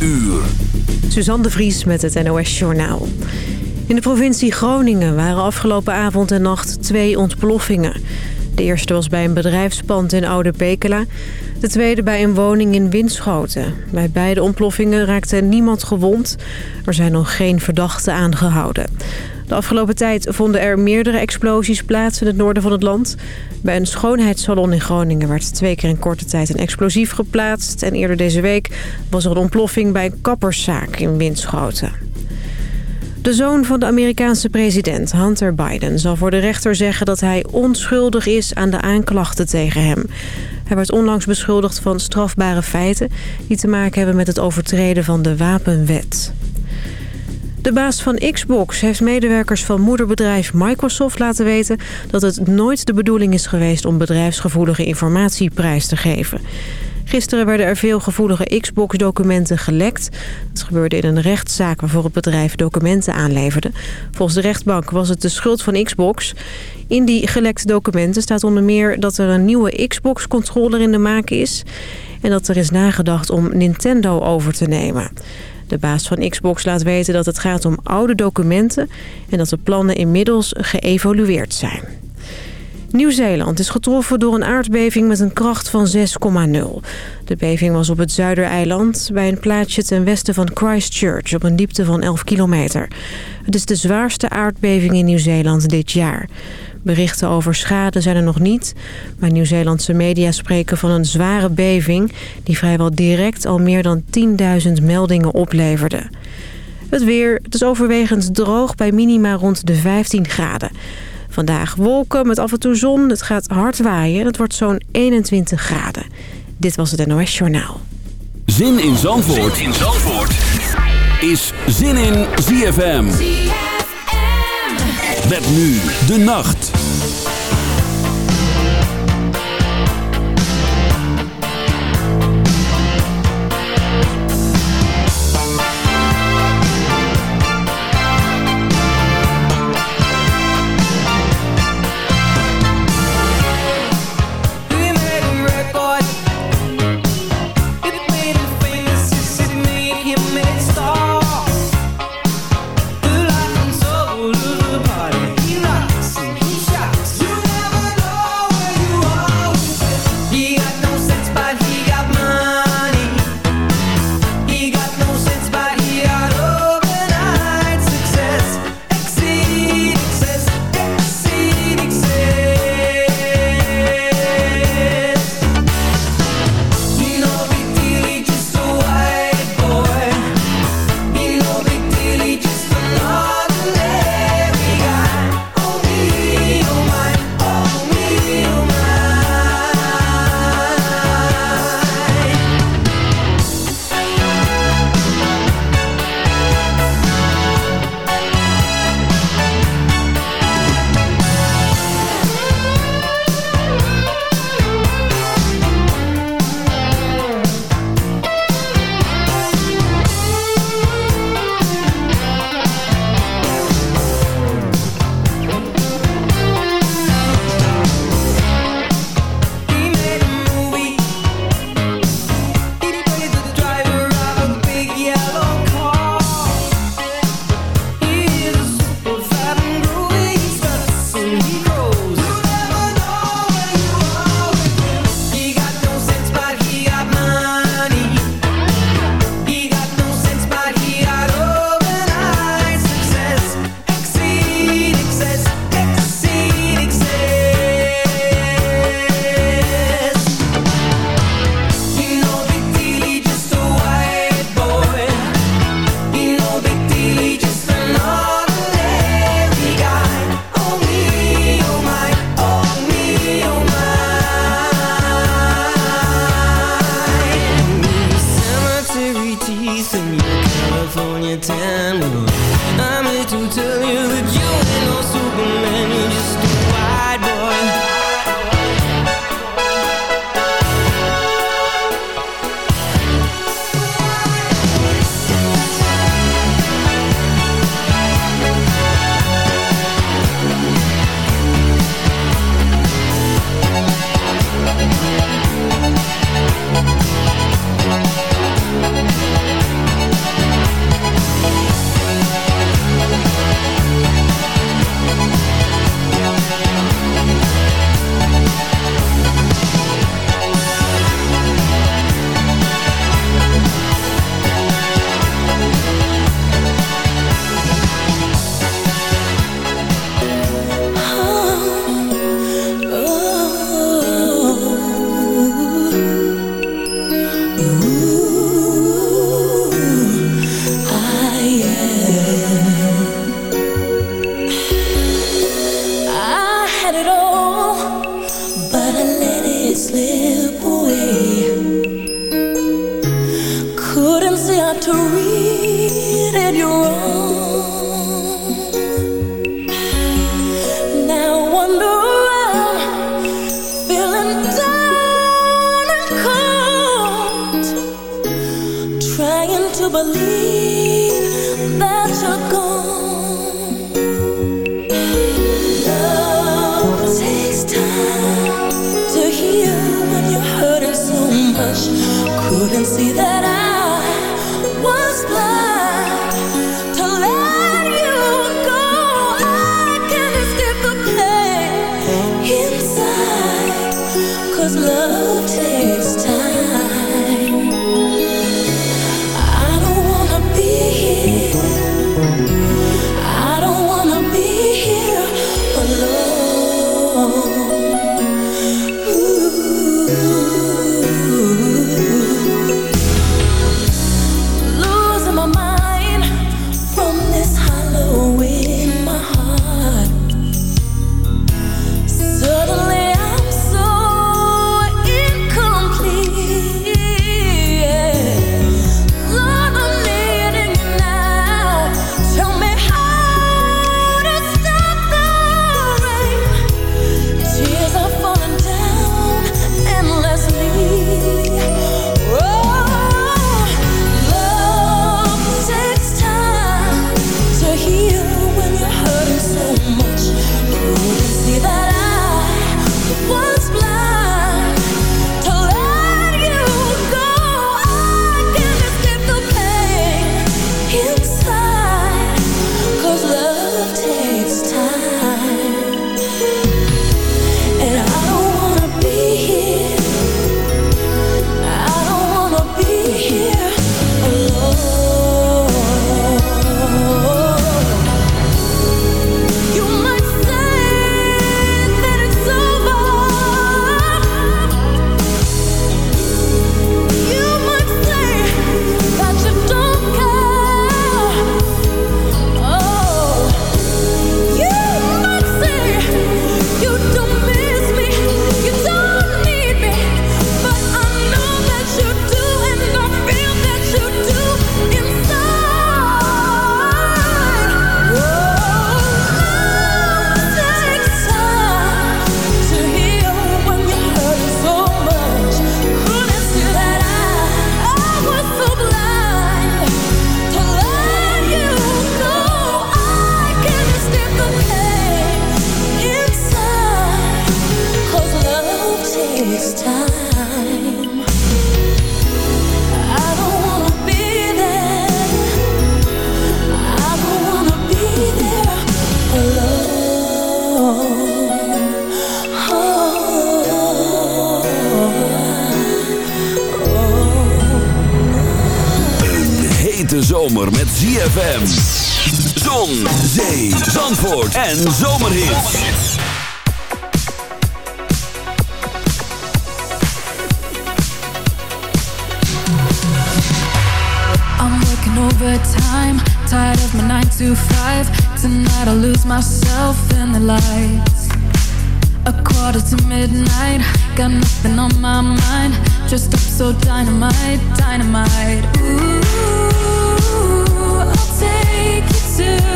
uur. Suzanne de Vries met het NOS Journaal. In de provincie Groningen waren afgelopen avond en nacht twee ontploffingen. De eerste was bij een bedrijfspand in Oude Pekela. De tweede bij een woning in Winschoten. Bij beide ontploffingen raakte niemand gewond. Er zijn nog geen verdachten aangehouden. De afgelopen tijd vonden er meerdere explosies plaats in het noorden van het land. Bij een schoonheidssalon in Groningen werd twee keer in korte tijd een explosief geplaatst. En eerder deze week was er een ontploffing bij een kapperszaak in Winschoten. De zoon van de Amerikaanse president, Hunter Biden, zal voor de rechter zeggen dat hij onschuldig is aan de aanklachten tegen hem. Hij werd onlangs beschuldigd van strafbare feiten die te maken hebben met het overtreden van de wapenwet. De baas van Xbox heeft medewerkers van moederbedrijf Microsoft laten weten... dat het nooit de bedoeling is geweest om bedrijfsgevoelige informatie prijs te geven. Gisteren werden er veel gevoelige Xbox-documenten gelekt. Het gebeurde in een rechtszaak waarvoor het bedrijf documenten aanleverde. Volgens de rechtbank was het de schuld van Xbox. In die gelekte documenten staat onder meer dat er een nieuwe Xbox-controller in de maak is... en dat er is nagedacht om Nintendo over te nemen. De baas van Xbox laat weten dat het gaat om oude documenten... en dat de plannen inmiddels geëvolueerd zijn. Nieuw-Zeeland is getroffen door een aardbeving met een kracht van 6,0. De beving was op het Zuidereiland bij een plaatsje ten westen van Christchurch op een diepte van 11 kilometer. Het is de zwaarste aardbeving in Nieuw-Zeeland dit jaar. Berichten over schade zijn er nog niet, maar Nieuw-Zeelandse media spreken van een zware beving die vrijwel direct al meer dan 10.000 meldingen opleverde. Het weer, het is overwegend droog bij minima rond de 15 graden. Vandaag wolken met af en toe zon. Het gaat hard waaien en het wordt zo'n 21 graden. Dit was het NOS Journaal. Zin in Zandvoort, zin in Zandvoort. is Zin in ZFM. ZFM. Met nu de nacht. gotta let it slip en zomerhits. I'm working overtime, tired of my 9 to 5. Tonight I'll lose myself in the lights. A quarter to midnight, got nothing on my mind. Just up so dynamite, dynamite. Ooh, I'll take you to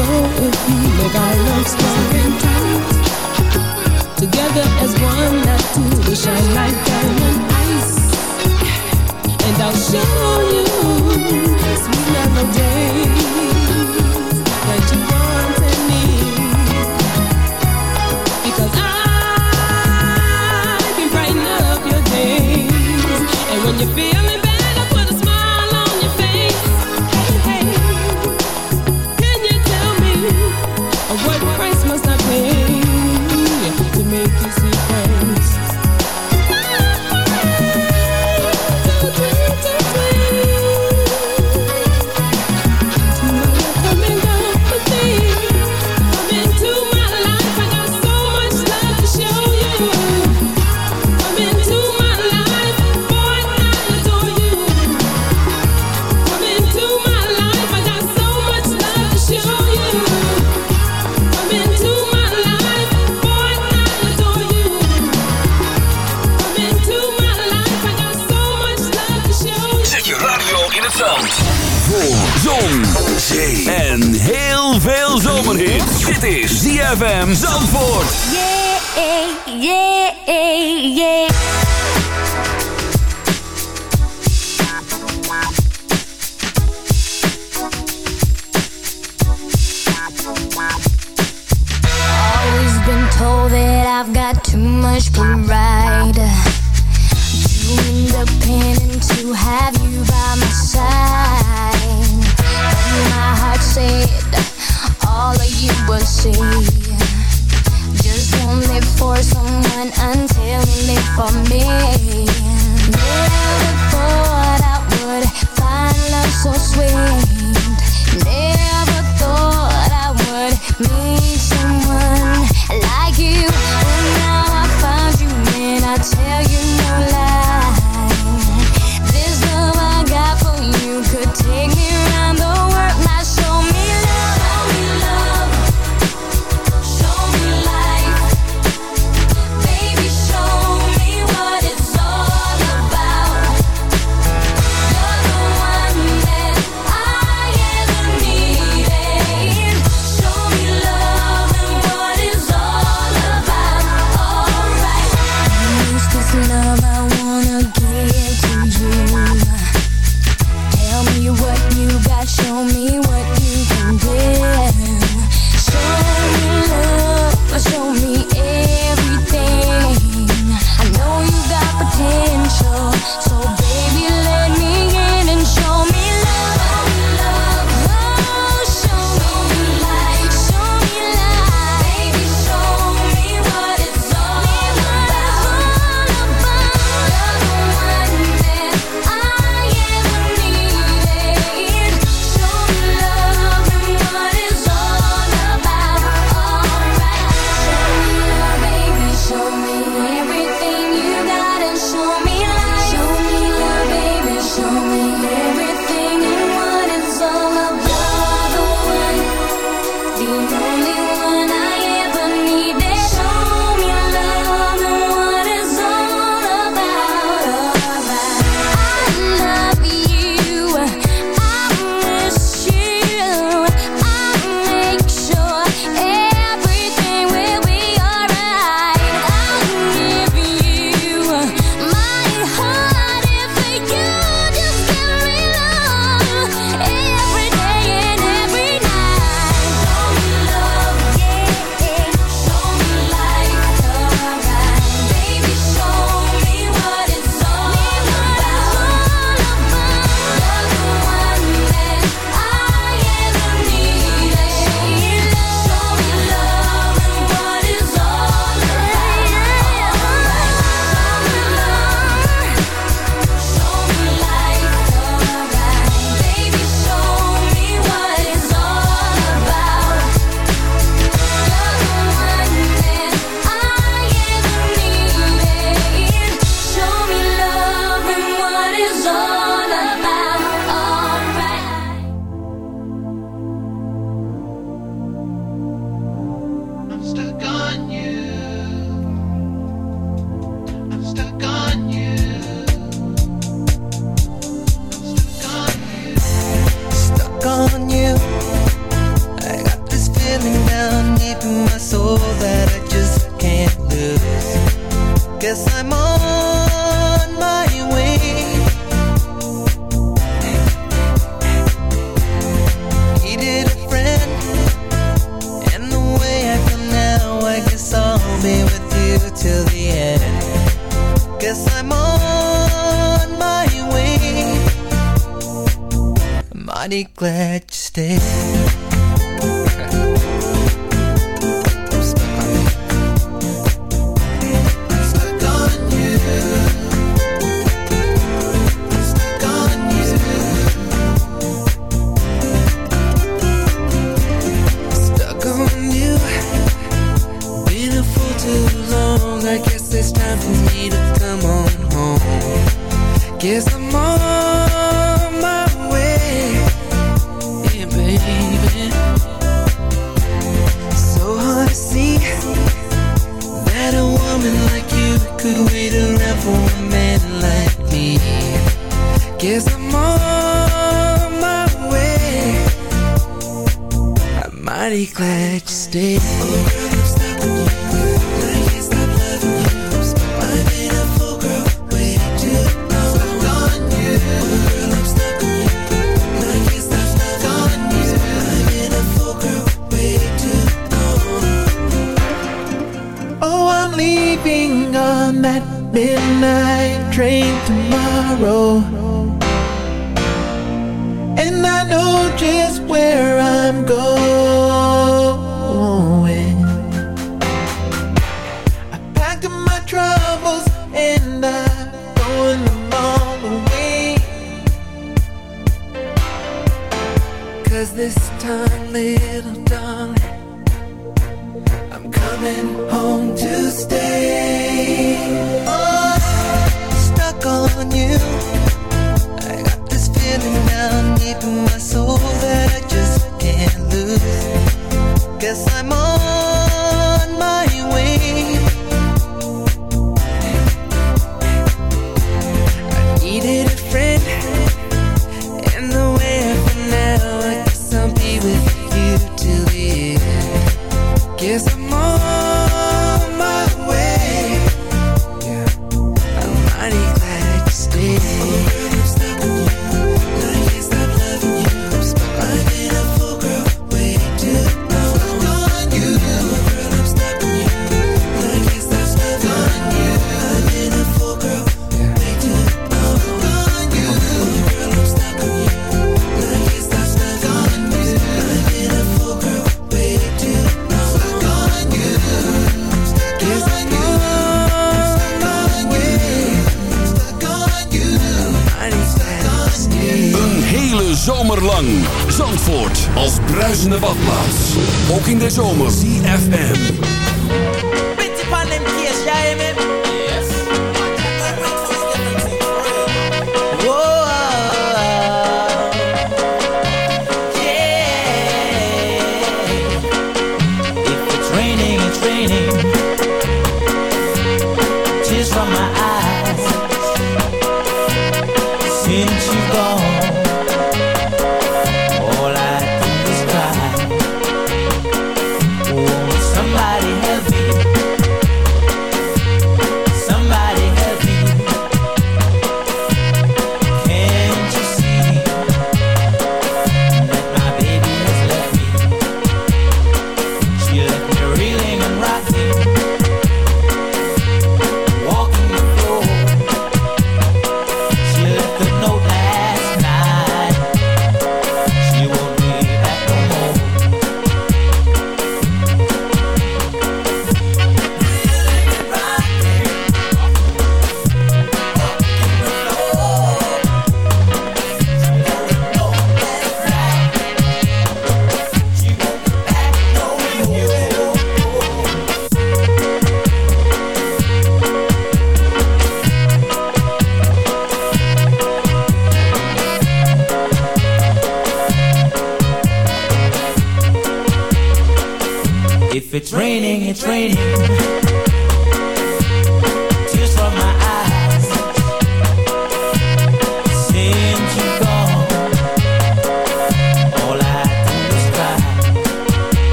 if we our. Together as one, we shine like diamond. And I'll show you sweet melodies that you want and need. Because I can brighten up your and when you're is ZFM Zandvoort. Yeah, yeah. Never Never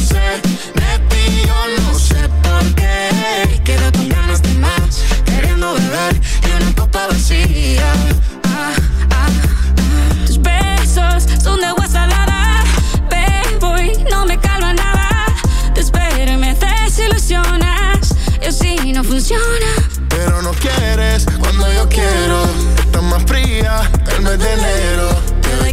sed de ti, yo no sé por qué. Quedo con ganas de más, queriendo beber de una copa vacía. Ah, ah, ah. Tus besos son de agua salada, bebo y no me calma nada. Te espero y me desilusionas, y así no funciona. Pero no quieres cuando yo quiero. Estás más fría el mes de enero. Te doy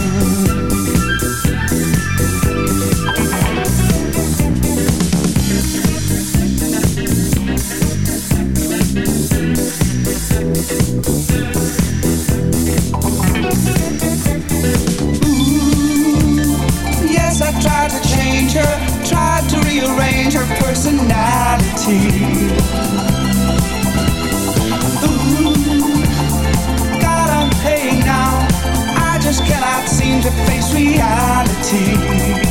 Personality. Ooh, God, I'm paying now. I just cannot seem to face reality.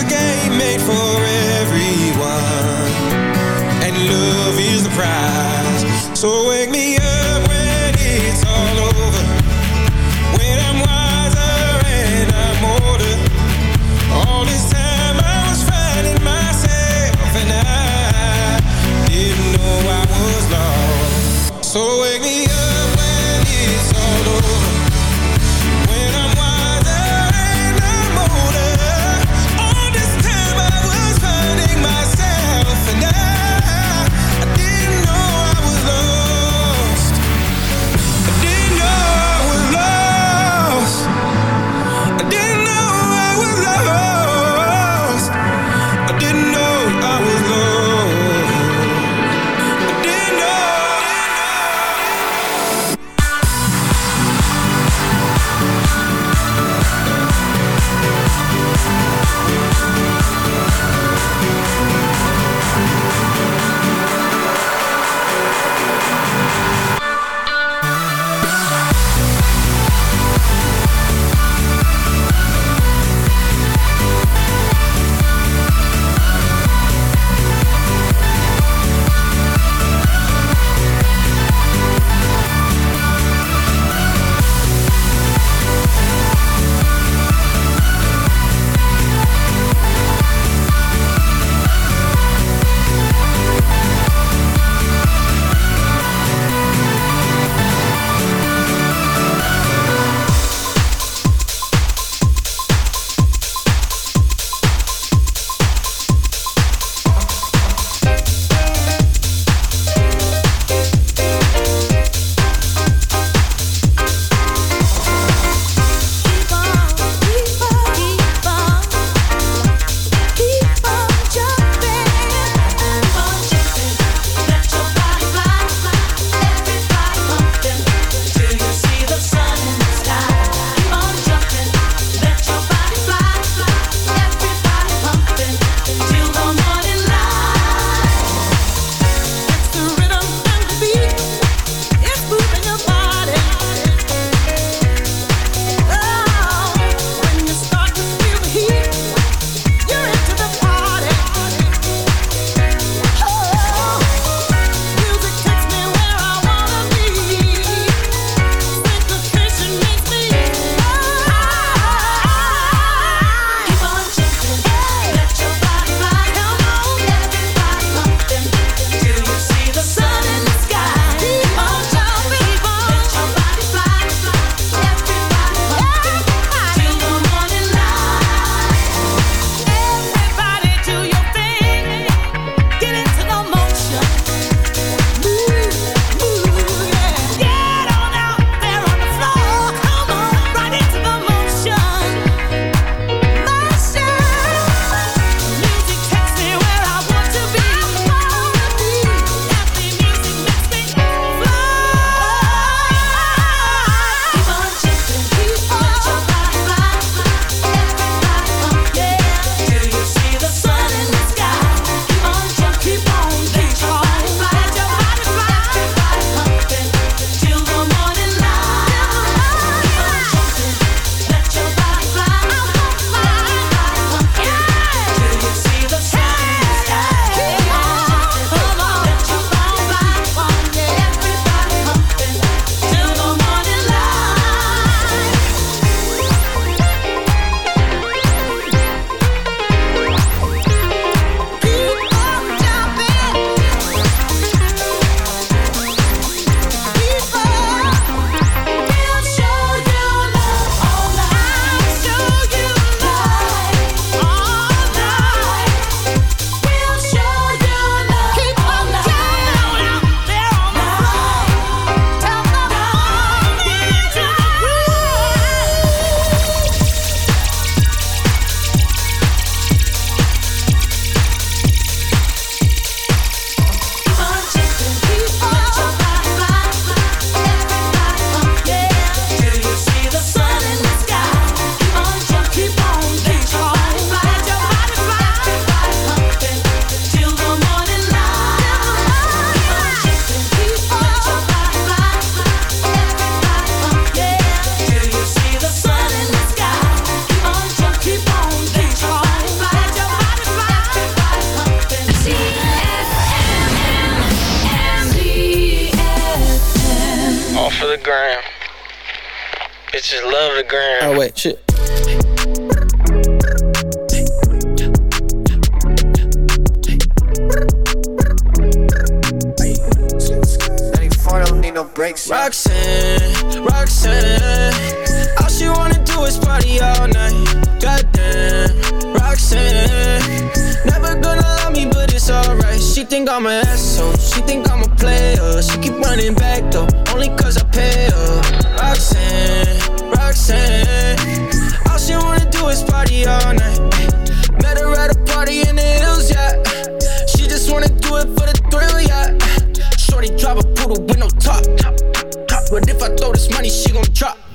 a game made for everyone, and love is the prize. So wake me up.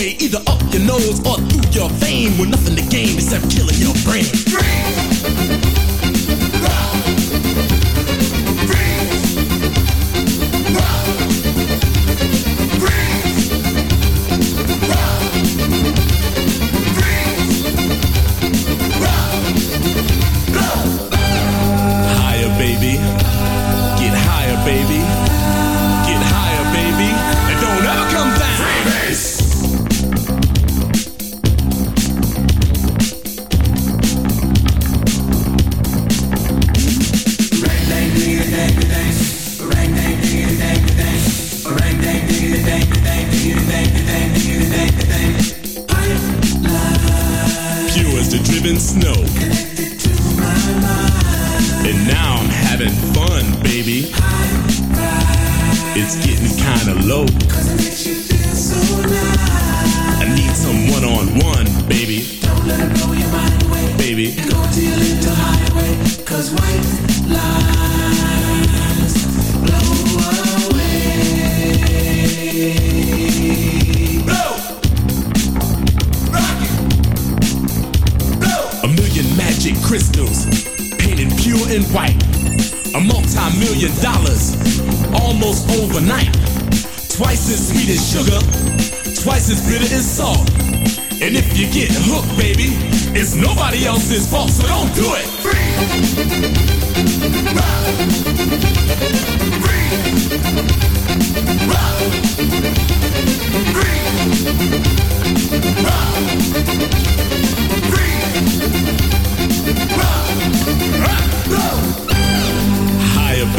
Way, either up your nose or through your vein. With nothing to gain except killing your brain.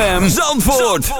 ZFM Zandvoort.